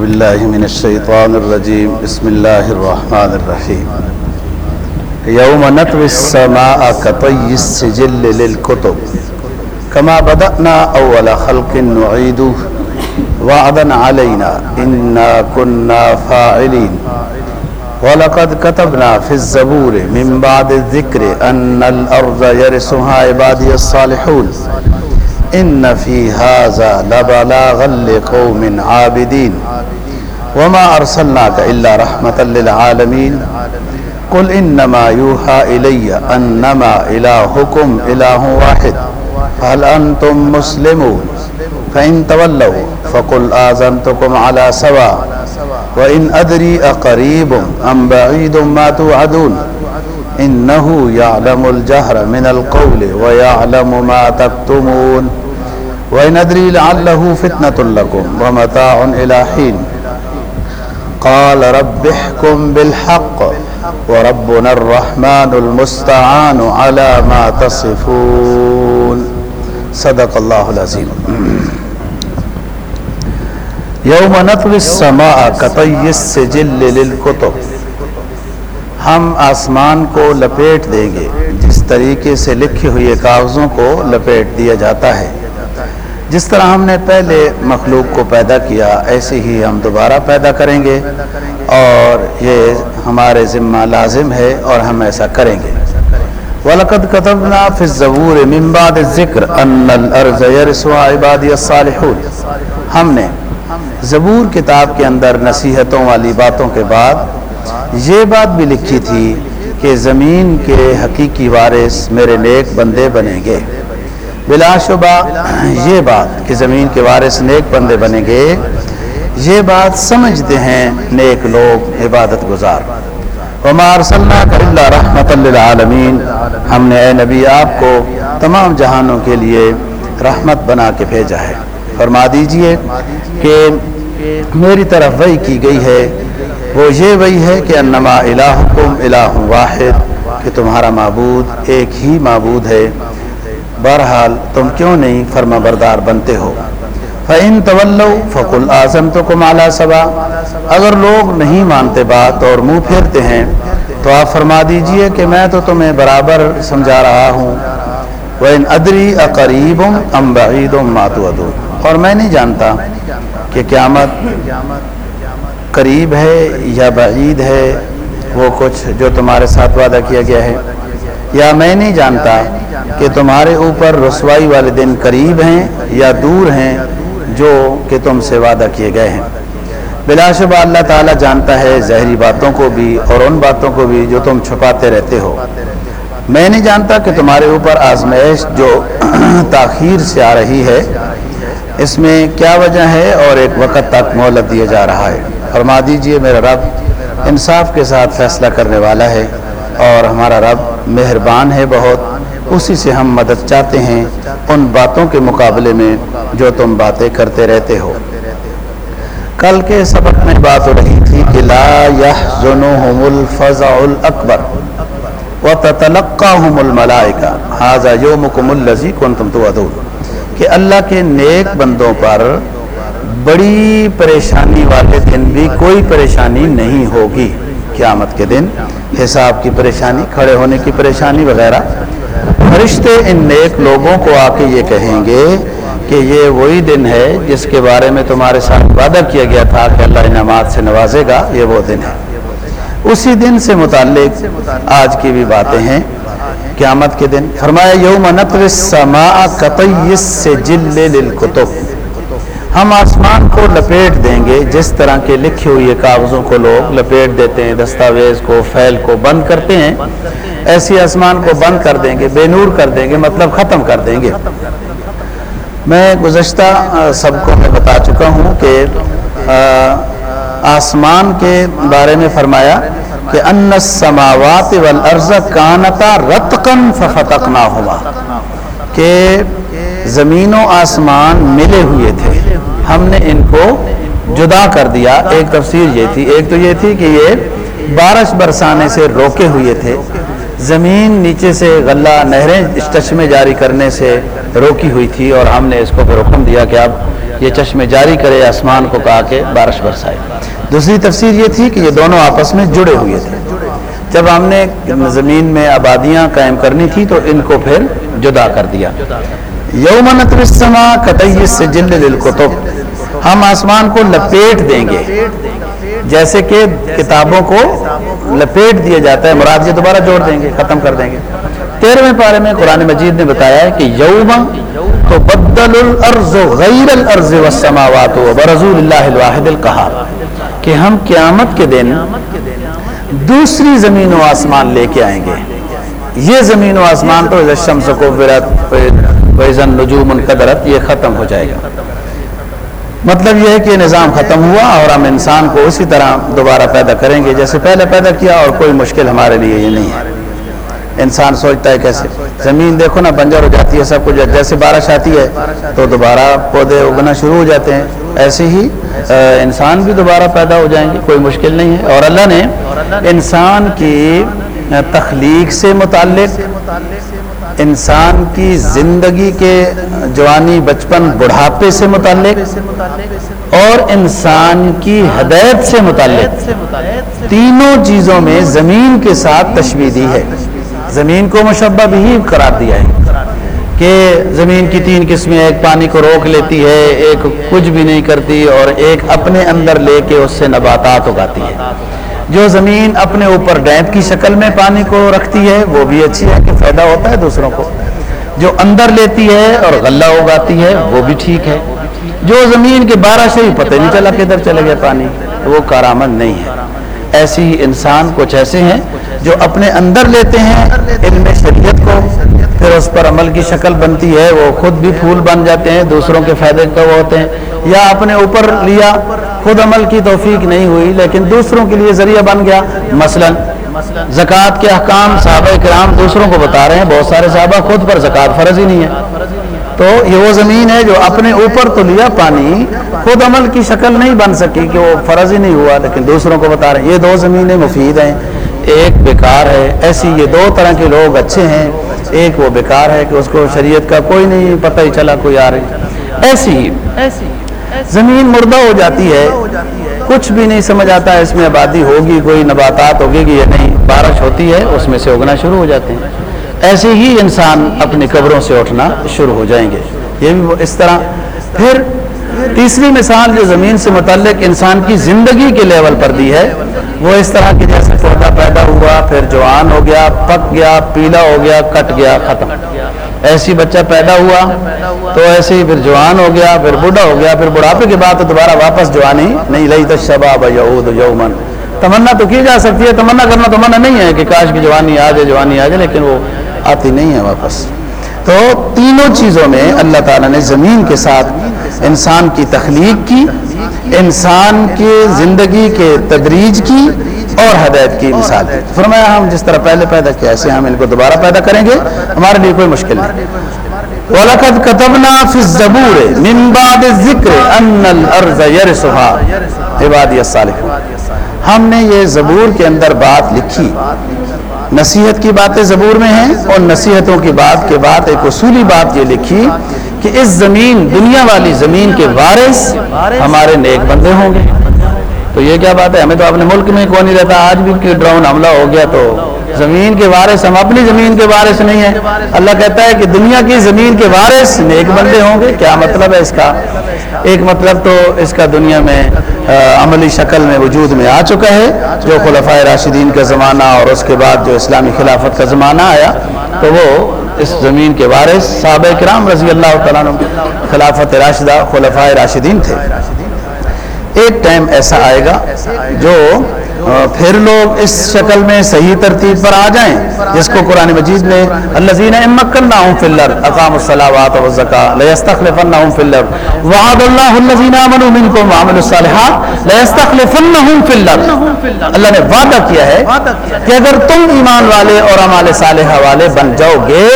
أعوذ بالله من الشيطان الرجيم بسم الله الرحمن الرحيم يوم نطوي السماء كطي السجل للكتب كما بدأنا أول خلق نعيده وعدا علينا إنا كنا فاعلين ولقد كتبنا في الزبور من بعد الذكر أن الأرض يرثها عبادي الصالحون. إن في هذا لبلاغا لقوم عابدين وما أرسلناك إلا رحمة للعالمين. قل إنما يوحى إلي أنما إلهكم إله واحد. هل أنتم مسلمون؟ فإن تولوا فقل آذنتكم على سواء. وإن أدري أقريب أم بعيد ما توعدون. إنه يعلم الجهر من القول ويعلم ما تكتمون. وإن أدري لعله فتنة لكم ومتاع إلى حين. قال رب احكم بالحق وربنا الرحمن المستعان على ما تصفون. صدق الله العظيم. یوم نطوی السماء کطی السجل للکتب ہم آسمان کو لپیٹ دیں گے، جس طریقے سے لکھے ہوئے کاغذوں کو لپیٹ دیا جاتا ہے۔ جس طرح ہم نے پہلے مخلوق کو پیدا کیا، ایسے ہی ہم دوبارہ پیدا کریں گے اور یہ ہمارے ذمہ لازم ہے اور ہم ایسا کریں گے۔ وَلَقَدْ كَتَبْنَا فِي الزَّبُورِ مِن بَعْدِ الذِّكْرِ أَنَّ الْأَرْضَ يَرِثُهَا عِبَادِيَ الصَّالِحُونَ۔ ہم نے زبور کتاب کے اندر نصیحتوں والی باتوں کے بعد یہ بات بھی لکھی تھی کہ زمین کے حقیقی وارث میرے نیک بندے بنیں گے۔ بلا شبہ، یہ بات کہ زمین کے وارث نیک بندے بنیں گے، یہ بات سمجھتے ہیں نیک لوگ عبادت گزار۔ عمار صلی اللہ رحمت للعالمین۔ ہم نے اے نبی آپ کو تمام جہانوں کے لیے رحمت بنا کے بھیجا ہے۔ فرما دیجیے کہ میری طرف وہی کی گئی ہے۔ وہ یہ وہی ہے کہ انما الہکم الہ واحد، کہ تمہارا معبود ایک ہی معبود ہے۔ بہرحال تم کیوں نہیں فرما بردار بنتے ہو؟ فَإِن تَوَلَّوْا فَقُلْ آزَمْتُكُمْ عَلَى سَبَا۔ اگر لوگ نہیں مانتے بات اور منہ پھیرتے ہیں، تو آپ فرما دیجیے کہ میں تو تمہیں برابر سمجھا رہا ہوں۔ وَإِنْ أَدْرِي أَقَرِيبٌ أَمْ بَعِيدٌ مَا تُوَدُونَ اور میں نہیں جانتا کہ قیامت قریب ہے یا بعید ہے۔ وہ کچھ جو تمہارے ساتھ وعدہ کیا گیا ہے۔ یا میں نہیں جانتا کہ تمہارے اوپر رسوائی والے دن قریب ہیں یا دور ہیں جو کہ تم سے وعدہ کیے گئے ہیں۔ بلا شبہ اللہ تعالیٰ جانتا ہے زہری باتوں کو بھی اور ان باتوں کو بھی جو تم چھپاتے رہتے ہو۔ میں نہیں جانتا کہ تمہارے اوپر آزمائش جو تاخیر سے آ رہی ہے اس میں کیا وجہ ہے اور ایک وقت تک مہلت دیا جا رہا ہے۔ فرما دیجیے میرا رب انصاف کے ساتھ فیصلہ کرنے والا ہے اور ہمارا رب مہربان ہے بہت، اسی سے ہم مدد چاہتے ہیں ان باتوں کے مقابلے میں جو تم باتیں کرتے رہتے ہو۔ کل کے سبق میں بات ہو رہی تھی کہ لا يحزنهم الفزع الاکبر وتتلقاهم الملائکہ۔ هذا يومكم الذي كنتم توعدون۔ کہ اللہ کے نیک بندوں پر بڑی پریشانی والے دن بھی کوئی پریشانی نہیں ہوگی۔ قیامت کے دن حساب کی پریشانی، کھڑے ہونے کی پریشانی وغیرہ۔ فرشتے ان نیک لوگوں کو آ کے یہ کہیں گے کہ یہ وہی دن ہے جس کے بارے میں تمہارے ساتھ وعدہ کیا گیا تھا کہ اللہ انعامات سے نوازے گا، یہ وہ دن ہے۔ اسی دن سے متعلق آج کی بھی باتیں ہیں۔ قیامت کے دن فرمایا، یوم نطوی السماء کطی السجل للکتب۔ ہم آسمان کو لپیٹ دیں گے، جس طرح کے لکھے ہوئے کاغذوں کو لوگ لپیٹ دیتے ہیں، دستاویز کو، فیل کو بند کرتے ہیں۔ ایسی آسمان کو بند کر دیں گے، بے نور کر دیں گے مطلب ختم کر دیں گے۔ میں گزشتہ سب کو میں بتا چکا ہوں کہ آسمان کے بارے میں فرمایا کہ ان السماوات والارض کانتا رتقن ففتقناہما کہ زمین و آسمان ملے ہوئے تھے۔ ہم نے ان کو جدا کر دیا۔ ایک تفسیر یہ تھی، ایک تو یہ تھی کہ یہ بارش برسانے سے روکے ہوئے تھے۔ زمین نیچے سے غلہ، نہریں چشمے جاری کرنے سے روکی ہوئی تھی اور ہم نے اس کو پھر حکم دیا کہ اب یہ چشمے جاری کرے، آسمان کو کہا کہ بارش برسائے۔ دوسری تفسیر یہ تھی کہ یہ دونوں آپس میں جڑے ہوئے تھے۔ جب ہم نے زمین میں آبادیاں قائم کرنی تھی تو ان کو پھر جدا کر دیا۔ یوم نترسما کتئی سے جلد للکتب ہم آسمان کو لپیٹ دیں گے۔ جیسے کہ کتابوں کو لپیٹ دیا جاتا ہے، مراد یہ دوبارہ جوڑ دیں گے، ختم کر دیں گے۔ تیرہویں پارے میں قرآن مجید نے بتایا ہے کہ یوم تو بدل الارض غیر الارض والسماوات برزول اللہ الواحد القہار۔ کہ ہم قیامت کے دن دوسری زمین و آسمان لے کے آئیں گے۔ یہ زمین و آسمان تو شمس کو ورت ویزن نجوم قدرت یہ ختم ہو جائے گا۔ مطلب یہ ہے کہ نظام ختم ہوا اور ہم انسان کو اسی طرح دوبارہ پیدا کریں گے جیسے پہلے پیدا کیا اور کوئی مشکل ہمارے لیے یہ نہیں ہے۔ انسان سوچتا ہے کیسے؟ زمین دیکھو نا، بنجر ہو جاتی ہے، سب کچھ جیسے بارش آتی ہے تو دوبارہ پودے اگنا شروع ہو جاتے ہیں۔ ایسے ہی انسان بھی دوبارہ پیدا ہو جائیں گے، کوئی مشکل نہیں ہے۔ اور اللہ نے انسان کی تخلیق سے متعلق انسان کی زندگی کے جوانی بچپن بڑھاپے سے متعلق اور انسان کی ہدایت سے متعلق تینوں چیزوں میں زمین کے ساتھ تشویح دی ہے۔ زمین کو مشبہ بھی قرار دیا ہے کہ زمین کی تین قسمیں ایک پانی کو روک لیتی ہے، ایک کچھ بھی نہیں کرتی اور ایک اپنے اندر لے کے اس سے نباتات اگاتی ہے۔ جو زمین اپنے اوپر ڈینپ کی شکل میں پانی کو رکھتی ہے، وہ بھی اچھی ہے کہ فائدہ ہوتا ہے دوسروں کو۔ جو اندر لیتی ہے اور غلہ اگاتی ہے، وہ بھی ٹھیک ہے۔ جو زمین کے بارہ سے ہی پتہ نہیں چلا کدھر چلے گیا پانی، وہ کارآمد نہیں ہے۔ ایسی انسان کچھ ایسے ہیں جو اپنے اندر لیتے ہیں علم شریعت کو، پھر اس پر عمل کی شکل بنتی ہے، وہ خود بھی پھول بن جاتے ہیں، دوسروں کے فائدے کا وہ ہوتے ہیں۔ یا اپنے اوپر لیا، خود عمل کی توفیق نہیں ہوئی، لیکن دوسروں کے لیے ذریعہ بن گیا۔ مثلا زکوٰۃ کے احکام صحابہ کرام دوسروں کو بتا رہے ہیں، بہت سارے صحابہ خود پر زکوٰۃ فرض ہی نہیں ہے۔ تو یہ وہ زمین ہے جو اپنے اوپر تو لیا پانی، خود عمل کی شکل نہیں بن سکی کہ وہ فرض ہی نہیں ہوا، لیکن دوسروں کو بتا رہے ہیں، یہ دو زمینیں مفید ہیں۔ ایک بیکار ہے، ایسی یہ دو طرح کے لوگ اچھے ہیں، ایک وہ بیکار ہے کہ اس کو شریعت کا کوئی نہیں پتہ ہی چلا، کوئی آ رہی۔ ایسی زمین مردہ ہو جاتی ہے، کچھ بھی نہیں سمجھ آتا ہے اس میں آبادی ہوگی، کوئی نباتات ہوگی گی یا نہیں، بارش ہوتی ہے، اس میں سے اگنا شروع ہو جاتے ہیں۔ ایسے ہی انسان اپنی قبروں سے اٹھنا شروع ہو جائیں گے۔ یہ بھی اس طرح۔ پھر تیسری مثال جو زمین سے متعلق انسان کی زندگی کے لیول پر دی ہے، وہ اس طرح کی جیسے پودا پیدا ہوا، پھر جوان ہو گیا، پک گیا، پیلا ہو گیا، کٹ گیا، ختم۔ ایسی بچہ پیدا ہوا تو ایسے ہی پھر جوان ہو گیا، پھر بوڑھا ہو گیا، پھر بڑھاپے کے بعد تو دوبارہ واپس جوانی نہیں لئی تو شباب یعود یومن تمنا تو کی جا سکتی ہے؟ تمنا کرنا تمنا نہیں ہے کہ کاش کی جوانی آ جائے، جوانی آ جائے، لیکن وہ آتی نہیں ہے واپس۔ تو تینوں چیزوں میں اللہ تعالیٰ نے زمین کے ساتھ انسان کی تخلیق کی، انسان کے زندگی کے تدریج کی اور ہدایت کی مثال دی۔ فرمایا ہم جس طرح پہلے پیدا کیا ایسے ہم ان کو دوبارہ پیدا کریں گے۔ ہمارے لیے کوئی مشکل نہیں۔ وَلَقَدْ كَتَبْنَا فِي الزَّبُورِ مِن بَعْدِ الذِّكْرِ أَنَّ الْأَرْضَ يَرِسُهَا عبادی الصالح ہم نے یہ زبور کے اندر بات لکھی۔ نصیحت کی باتیں زبور میں ہیں اور نصیحتوں کی بات کے بعد ایک اصولی بات یہ لکھی کہ اس زمین دنیا والی زمین کے وارث ہمارے نیک بندے ہوں گے۔ تو یہ کیا بات ہے؟ ہمیں تو اپنے ملک میں کون نہیں رہتا، آج بھی ڈرون حملہ ہو گیا تو زمین کے وارث، ہم اپنی زمین کے وارث نہیں ہیں۔ اللہ کہتا ہے کہ دنیا کی زمین کے وارث نیک بندے ہوں گے۔ کیا مطلب ہے اس کا؟ ایک مطلب تو اس کا دنیا میں عملی شکل میں وجود میں آ چکا ہے۔ جو خلفۂ راشدین کا زمانہ اور اس کے بعد جو اسلامی خلافت کا زمانہ آیا، تو وہ اس زمین کے وارث صحابہ کرام رضی اللہ تعالیٰ خلافت راشدہ خلفۂ راشدین تھے۔ ایک ٹائم ایسا آئے گا جو پھر لوگ اس شکل میں صحیح ترتیب پر آ جائیں، جس کو قرآن مجید میں الزین امکناہم فی الارض اقام الصلاوات والزکاة، لیستخلفنہم فی الارض. وعد اللہ الذین آمنوا منکم وعملوا الصالحات، لیستخلفنہم فی الارض. اللہ نے وعدہ کیا ہے کہ اگر تم ایمان والے اور عمال صالحہ والے بن جاؤ گے،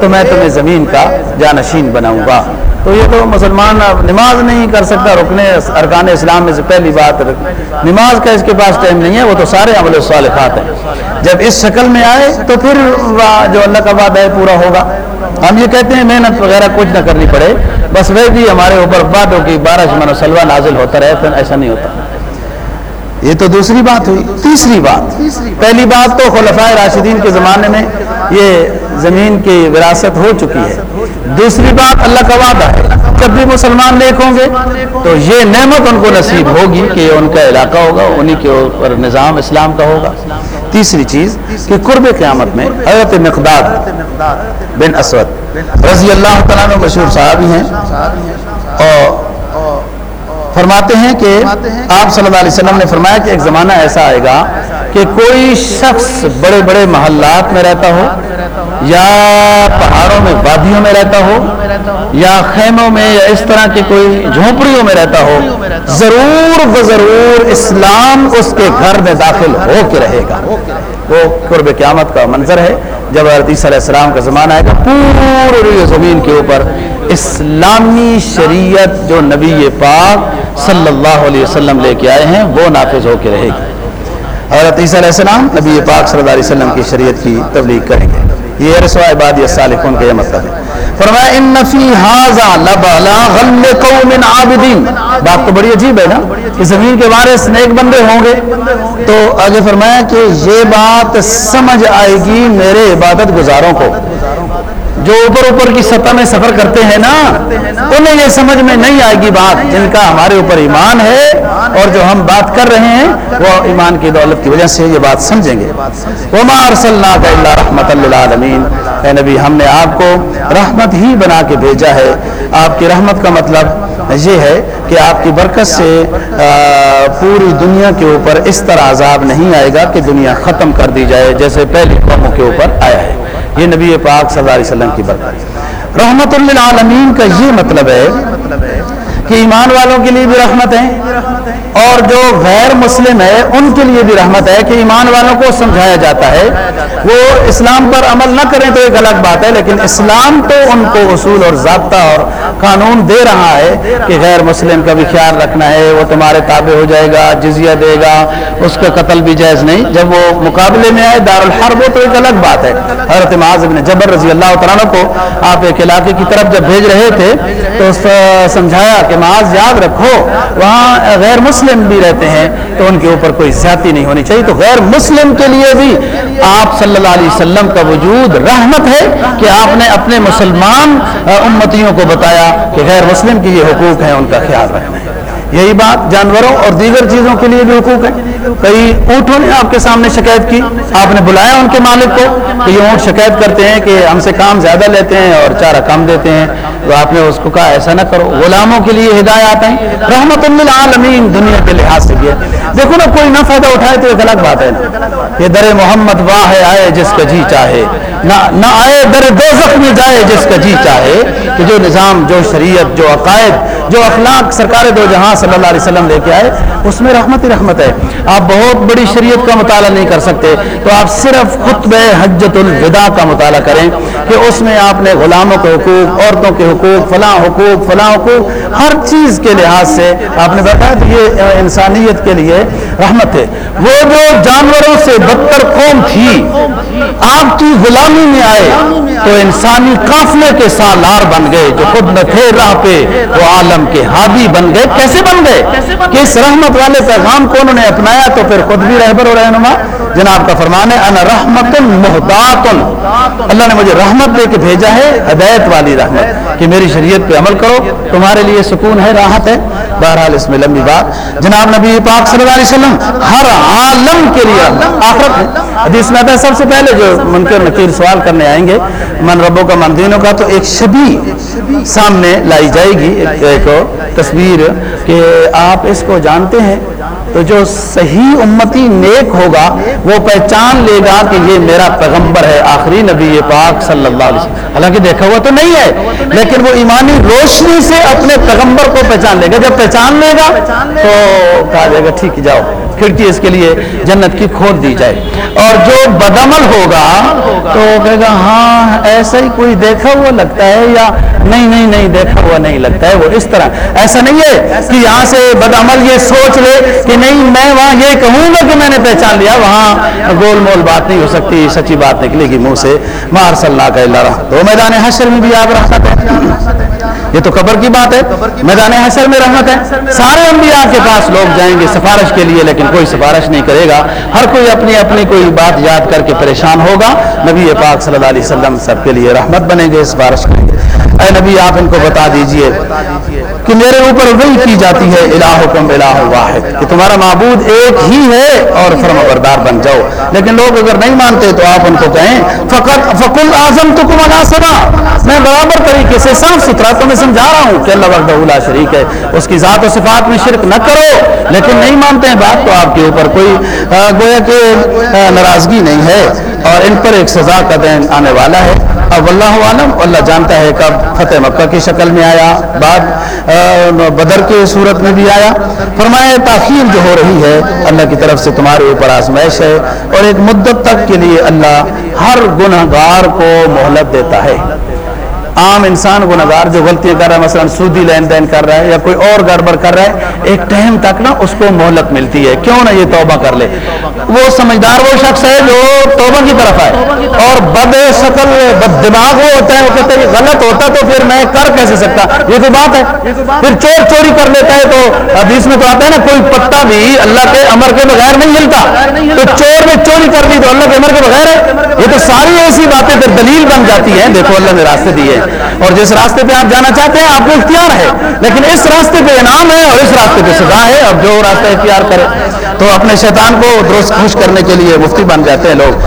تو میں تمہیں زمین کا جانشین بناؤں گا۔ تو یہ تو مسلمان نماز نہیں کر سکتا رکنے ارکان اسلام میں سے پہلی بات نماز کا اس کے پاس ٹائم نہیں ہے وہ تو سارے عمل صالحات ہیں۔ جب اس شکل میں آئے تو پھر جو اللہ کا وعدہ ہے پورا ہوگا۔ ہم یہ کہتے ہیں محنت وغیرہ کچھ نہ کرنی پڑے بس وہ بھی ہمارے اوپر بادوں کی بارش من و سلوا نازل ہوتا رہے پھر ایسا نہیں ہوتا۔ یہ تو دوسری بات ہوئی، تیسری بات۔ پہلی بات تو خلفۂ راشدین کے زمانے میں یہ زمین کی وراثت ہو چکی ہے۔ دوسری بات اللہ کا وعدہ ہے، جب بھی مسلمان نیک ہوں گے تو یہ نعمت ان کو نصیب ہوگی کہ ان کا علاقہ ہوگا، انہی کے اوپر نظام اسلام کا ہوگا۔ تیسری چیز کہ قرب قیامت میں حضرت مقداد بن اسود رضی اللہ تعالیٰ مشہور صحابی ہیں اور فرماتے ہیں کہ آپ صلی اللہ علیہ وسلم نے فرمایا کہ ایک زمانہ ایسا آئے گا کہ کوئی شخص بڑے بڑے محلات میں رہتا ہو یا پہاڑوں میں وادیوں میں رہتا ہو یا خیموں میں یا اس طرح کی کوئی جھونپڑیوں میں رہتا ہو ضرور و ضرور اسلام اس کے گھر میں داخل ہو کے رہے گا۔ وہ قرب قیامت کا منظر ہے جب عیسیٰ علیہ السلام کا زمانہ آئے گا پوری زمین کے اوپر اسلامی شریعت جو نبی پاک صلی اللہ علیہ وسلم لے کے آئے ہیں، وہ نافذ ہو کے رہے گی۔ حضرت عیسیٰ علیہ السلام نبی پاک صلی اللہ علیہ وسلم کی شریعت کی تبلیغ کریں گے۔ یہ رسوا عبادی صالحون کا یہ مطلب ہے۔ فرمایا ان فی ھذا لبلاغا لقوم عابدین بات تو بڑی عجیب ہے نا؟ کہ زمین کے وارث نیک بندے ہوں گے۔ تو آگے فرمایا کہ یہ بات سمجھ آئے گی میرے عبادت گزاروں کو۔ جو اوپر اوپر کی سطح میں سفر کرتے ہیں نا، انہیں یہ سمجھ میں نہیں آئے گی بات جن کا ہمارے اوپر ایمان ہے اور جو ہم بات کر رہے ہیں، وہ ایمان کی دولت کی وجہ سے یہ بات سمجھیں گے۔ وما رحمت للعالمین اے نبی، ہم نے آپ کو رحمت ہی بنا کے بھیجا ہے۔ آپ کی رحمت کا مطلب یہ ہے کہ آپ کی برکت سے پوری دنیا کے اوپر اس طرح عذاب نہیں آئے گا کہ دنیا ختم کر دی جائے جیسے پہلی قوموں کے اوپر آیا ہے۔ یہ نبی پاک صلی اللہ علیہ وسلم کی برکت رحمت للعالمین کا یہ مطلب ہے کہ ایمان والوں کے لیے بھی رحمت ہے۔ اور جو غیر مسلم ہے، ان کے لیے بھی رحمت ہے کہ ایمان والوں کو سمجھایا جاتا ہے۔ وہ اسلام پر عمل نہ کریں تو ایک الگ بات ہے، لیکن اسلام تو ان کو اصول اور ضابطہ اور قانون دے رہا ہے کہ غیر مسلم کا بھی خیال رکھنا ہے، وہ تمہارے تابع ہو جائے گا، جزیہ دے گا، اس کا قتل بھی جائز نہیں۔ جب وہ مقابلے میں آئے دارالحرب ہو تو ایک الگ بات ہے۔ حضرت معاذ بن جبر رضی اللہ تعالیٰ کو آپ ایک علاقے کی طرف جب بھیج رہے تھے، تو سمجھایا کہ معاذ یاد رکھو، وہاں غیر مسلم بھی رہتے ہیں تو ان کے اوپر کوئی زیادتی نہیں ہونی چاہیے۔ تو غیر مسلم کے لیے بھی آپ صلی اللہ علیہ وسلم کا وجود رحمت ہے کہ آپ نے اپنے مسلمان امتیوں کو بتایا کہ غیر مسلم کے یہ حقوق ہیں، ان کا خیال رکھنا ہے۔ یہی بات جانوروں اور دیگر چیزوں کے لیے بھی حقوق ہے کئی اونٹوں نے آپ کے سامنے شکایت کی۔ آپ نے بلایا ان کے مالک کو کہ یہ اونٹ شکایت کرتے ہیں کہ ہم سے کام زیادہ لیتے ہیں اور چارہ کم دیتے ہیں۔ تو آپ نے اس کو کہا ایسا نہ کرو۔ غلاموں کے لیے ہدایات ہیں۔ رحمت للعالمین دنیا کے لحاظ سے دیکھو نا، کوئی نہ فائدہ اٹھائے تو ایک الگ بات ہے۔ یہ در محمد واہ ہے آئے جس کا جی چاہے۔ نہ آئے در دوزخ میں جائے جس کا جی چاہے۔ کہ جو نظام، جو شریعت، جو عقائد، جو اخلاق سرکار دو جہاں صلی اللہ علیہ وسلم لے کے آئے، اس میں رحمت ہی رحمت ہے۔ آپ بہت بڑی شریعت کا مطالعہ نہیں کر سکتے۔ تو آپ صرف خطب حجت الوداع کا مطالعہ کریں کہ اس میں آپ نے غلاموں کے حقوق، عورتوں کے حقوق، فلاں حقوق فلاں حقوق، ہر چیز کے لحاظ سے آپ نے بتایا کہ یہ انسانیت کے لیے رحمت ہے۔ وہ جو جانوروں سے بدتر قوم تھی، آپ کی غلامی میں آئے تو انسانی قافلے کے سالار بن گئے، جو خود نہ تھے راہ پہ، وہ عالم کے حابی بن گئے۔ کیسے بن گئے؟ کہ اس رحمت والے پیغام کو انہوں نے اپنایا تو پھر خود بھی رہبر و رہنما۔ جناب کا فرمان ہے، انا رحمت محتاط اللہ نے مجھے رحمت دے کے بھیجا ہے، ہدایت والی رحمت، کہ میری شریعت پہ عمل کرو۔ تمہارے لیے سکون ہے، راحت ہے۔ بہرحال اس میں لمبی بات۔ جناب نبی پاک صلی اللہ علیہ وسلم ہر عالم کے لیے آخرت ہے۔ حدیث میں ہے سب سے پہلے جو منکر نکیر سوال کرنے آئیں گے، من ربوں کا من دینوں کا تو ایک شبی سامنے لائی جائے گی۔ ایک تصویر کہ آپ اس کو جانتے ہیں۔ تو جو صحیح امتی نیک ہوگا، وہ پہچان لے گا کہ یہ میرا پیغمبر ہے، آخری نبی پاک صلی اللہ علیہ وسلم۔ حالانکہ دیکھا ہوا تو نہیں ہے، لیکن وہ ایمانی روشنی سے اپنے پیغمبر کو پہچان لے گا۔ جب پہچان لے گا تو کہا جائے گا، ٹھیک جاؤ۔ کھڑکی اس کے لیے جنت کی کھول دی جائے۔ اور جو بدعمل ہوگا تو کہے گا ہاں ایسا ہی کوئی دیکھا ہوا لگتا ہے یا نہیں نہیں نہیں، دیکھا ہوا نہیں لگتا ہے۔ وہ اس طرح۔ ایسا نہیں ہے کہ یہاں سے بدعمل یہ سوچ لے کہ نہیں، میں وہاں یہ کہوں گا کہ میں نے پہچان لیا، وہاں گول مول بات نہیں ہو سکتی، سچی بات نکلے گی منہ سے۔ مار صلی اللہ کا اللہ تو میدان حشر میں بھی آپ رحمت ہے یہ تو قبر کی بات ہے میدان حشر میں رحمت ہے۔ سارے انبیاء کے پاس لوگ جائیں گے سفارش کے لیے لیکن کوئی سفارش نہیں کرے گا۔ ہر کوئی اپنی اپنی کوئی بات یاد کر کے پریشان ہوگا۔ نبی پاک صلی اللہ علیہ وسلم سب کے لیے رحمت بنیں گے سفارش کریں گے۔ اے نبی آپ ان کو بتا دیجیے۔ کہ میرے اوپر وہی کی جاتی ہے، الہکم الہ واحد، کہ تمہارا معبود ایک ہی ہے اور فرما بردار بن جاؤ۔ لیکن لوگ اگر نہیں مانتے تو آپ ان کو کہیں، فقط فقل اعظم تو کم میں برابر طریقے سے صاف ستھرا تمہیں سمجھا رہا ہوں کہ اللہ وحدہ لا شریک ہے۔ اس کی ذات و صفات میں شرک نہ کرو۔ لیکن نہیں مانتے ہیں بات تو آپ کے اوپر کوئی گویا کہ ناراضگی نہیں ہے۔ اور ان پر ایک سزا کا دین آنے والا ہے۔ اب اللہ عالم اللہ جانتا ہے کب فتح مکہ کی شکل میں آیا، بعد بدر کے صورت میں بھی آیا۔ فرمایا، تاخیر جو ہو رہی ہے، اللہ کی طرف سے تمہارے اوپر آزمائش ہے اور ایک مدت تک کے لیے اللہ ہر گناہ گار کو مہلت دیتا ہے۔ عام انسان گناگار جو غلطیاں کر رہا ہے، مثلا سودی لین دین کر رہا ہے یا کوئی اور گڑبڑ کر رہا ہے، ایک ٹائم تک نا اس کو مہلت ملتی ہے۔ کیوں نہ یہ توبہ کر لے۔ وہ سمجھدار وہ شخص ہے جو توبہ کی طرف آئے۔ اور بد شکل، بد دماغ وہ ہوتا ہے، وہ کہتے ہیں غلط ہوتا تو پھر میں کر کیسے سکتا؟ یہ تو بات ہے؟ پھر چور چوری کر لیتا ہے تو حدیث میں تو آتا ہے نا، کوئی پتا بھی اللہ کے امر کے بغیر نہیں ملتا۔ تو چور نے چوری کر دی تو اللہ کے امر کے بغیر ہے۔ یہ تو ساری ایسی باتیں پھر دلیل بن جاتی ہیں۔ دیکھو اللہ نے راستے دیے۔ اور جس راستے پہ آپ جانا چاہتے ہیں، آپ کو اختیار ہے۔ لیکن اس راستے پہ انعام ہے اور اس راستے پہ سزا ہے۔ اب جو راستہ اختیار کرے، تو اپنے شیطان کو درست خوش کرنے کے لیے مفتی بن جاتے ہیں لوگ۔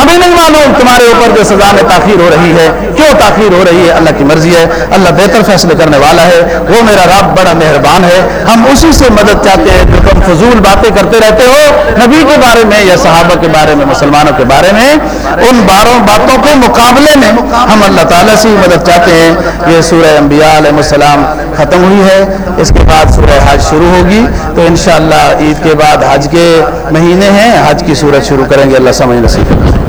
ہمیں نہیں معلوم تمہارے اوپر جو سزا میں تاخیر ہو رہی ہے۔ کیوں تاخیر ہو رہی ہے، اللہ کی مرضی ہے، اللہ بہتر فیصلے کرنے والا ہے، وہ میرا رب بڑا مہربان ہے۔ ہم اسی سے مدد چاہتے ہیں جو تم فضول باتیں کرتے رہتے ہو، نبی کے بارے میں یا صحابہ کے بارے میں، مسلمانوں کے بارے میں۔ ان باروں باتوں کے مقابلے میں ہم اللہ تعالیٰ سے مدد چاہتے ہیں۔ یہ سورہ انبیاء علیہ السلام ختم ہوئی ہے۔ اس کے بعد سورہ حج شروع ہوگی۔ تو انشاءاللہ عید کے بعد حج کے مہینے ہیں، حج کی صورت شروع کریں گے، اللہ سمجھ نصیب